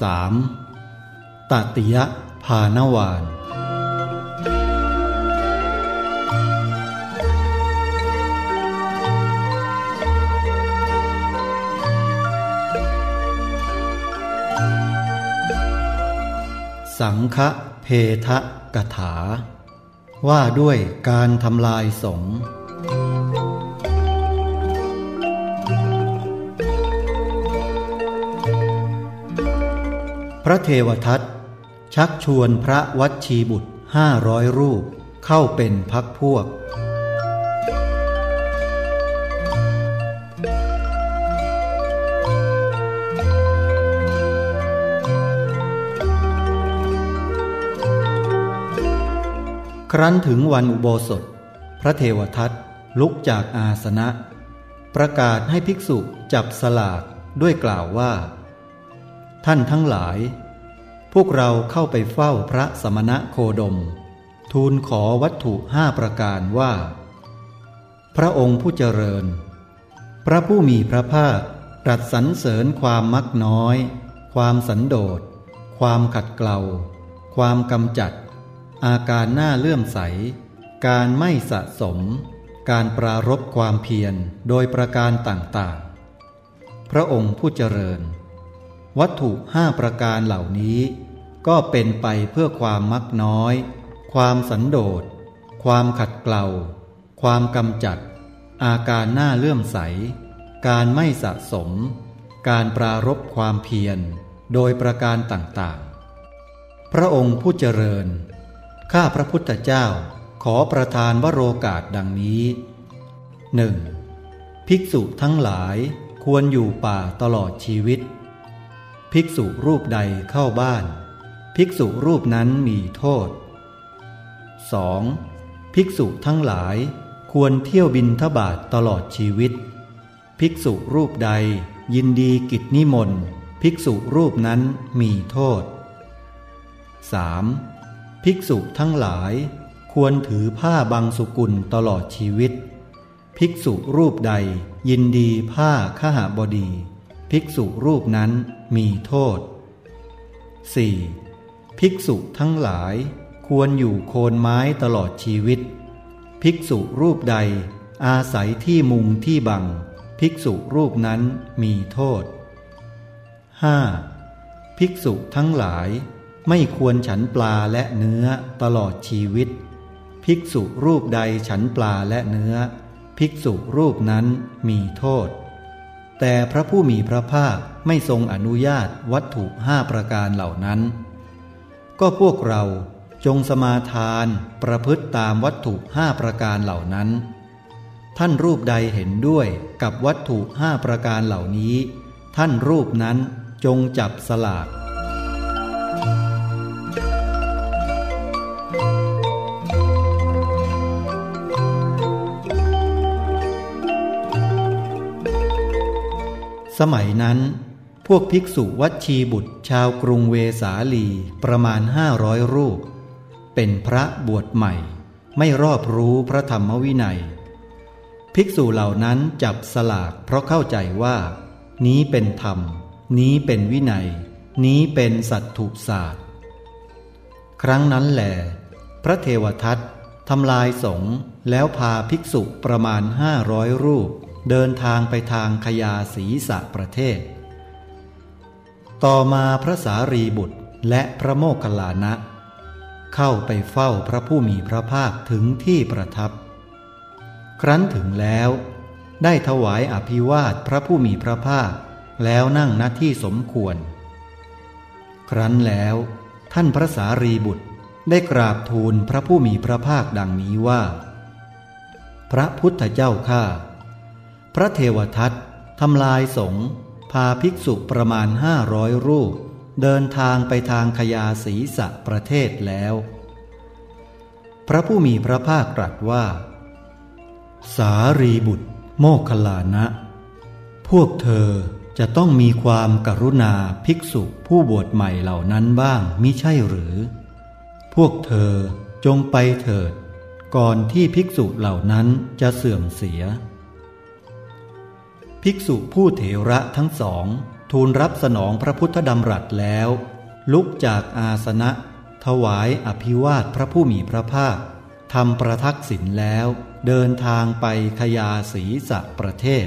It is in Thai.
3. ตติยะพานวาน สังฆเพทะกถา ว่าด้วยการทำลายสงฆ์ พระเทวทัตชักชวนพระวัชีบุตรห้าร้อยรูปเข้าเป็นพักพวก ครั้นถึงวันอุโบสถ พระเทวทัตลุกจากอาสนะ ประกาศให้ภิกษุจับสลากด้วยกล่าวว่า ท่านทั้งหลาย พวกเราเข้าไปเฝ้าพระสมณะโคดม ทูลขอวัตถุห้าประการว่า พระองค์ผู้เจริญ พระผู้มีพระภาคตรัสสรรเสริญความมักน้อย ความสันโดษ ความขัดเกลา ความกำจัด อาการหน้าเลื่อมใส การไม่สะสม การปรารบความเพียรโดยประการต่างๆ พระองค์ผู้เจริญ วัตถุห้าประการเหล่านี้ ก็เป็นไปเพื่อความมักน้อย ความสันโดษ ความขัดเกลาความกำจัด อาการหน้าเลื่อมใส การไม่สะสม การปรารบความเพียร โดยประการต่างๆ พระองค์ผู้เจริญ ข้าพระพุทธเจ้าขอประทานวโรกาสดังนี้หนึ่งภิกษุทั้งหลายควรอยู่ป่าตลอดชีวิต ภิกษุรูปใดเข้าบ้าน ภิกษุรูปนั้นมีโทษ 2. ภิกษุทั้งหลายควรเที่ยวบินทบาทตลอดชีวิต ภิกษุรูปใดยินดีกิจนิมนต์ภิกษุรูปนั้นมีโทษ 3. ภิกษุทั้งหลาย ควรถือผ้าบางสุกุลตลอดชีวิต ภิกษุรูปใดยินดีผ้าขหบดี ภิกษุรูปนั้นมีโทษ 4. ภิกษุทั้งหลายควรอยู่โคนไม้ตลอดชีวิต ภิกษุรูปใดอาศัยที่มุงที่บัง ภิกษุรูปนั้นมีโทษ 5. ภิกษุทั้งหลายไม่ควรฉันปลาและเนื้อตลอดชีวิต ภิกษุรูปใดฉันปลาและเนื้อ ภิกษุรูปนั้นมีโทษ แต่พระผู้มีพระภาคไม่ทรงอนุญาตวัตถุห้าประการเหล่านั้น ก็พวกเราจงสมาทานประพฤติตามวัตถุห้าประการเหล่านั้น ท่านรูปใดเห็นด้วยกับวัตถุห้าประการเหล่านี้ ท่านรูปนั้นจงจับสลาก สมัยนั้น พวกภิกษุวัดชีบุตรชาวกรุงเวสาลีประมาณห้าร้อยรูป เป็นพระบวชใหม่ ไม่รอบรู้พระธรรมวินัย ภิกษุเหล่านั้นจับสลากเพราะเข้าใจว่า นี้เป็นธรรม นี้เป็นวินัย นี้เป็นสัตถุศาสตร์ ครั้งนั้นแหลพระเทวทัตทำลายสงฆ์แล้วพาภิกษุประมาณห้าร้อยรูป เดินทางไปทางขยาศีสะประเทศ ต่อมาพระสารีบุตรและพระโมคคัลลานะ เข้าไปเฝ้าพระผู้มีพระภาคถึงที่ประทับ ครั้นถึงแล้วได้ถวายอภิวาทพระผู้มีพระภาคแล้วนั่งณที่สมควร ครั้นแล้วท่านพระสารีบุตรได้กราบทูลพระผู้มีพระภาคดังนี้ว่า พระพุทธเจ้าข้า พระเทวทัตทำลายสงฆ์พาภิกษุประมาณห้าร้อยรูป เดินทางไปทางขยาศีสะประเทศแล้ว พระผู้มีพระภาคตรัสว่า สารีบุตร โมคคลลานะ พวกเธอจะต้องมีความกรุณาภิกษุผู้บวชใหม่เหล่านั้นบ้างมิใช่หรือ พวกเธอจงไปเถิด ก่อนที่ภิกษุเหล่านั้นจะเสื่อมเสีย ภิกษุผู้เถระทั้งสอง ทูลรับสนองพระพุทธดำรัสแล้ว ลุกจากอาสนะ ถวายอภิวาทพระผู้มีพระภาคทำประทักษิณแล้ว เดินทางไปขยาศีสะประเทศ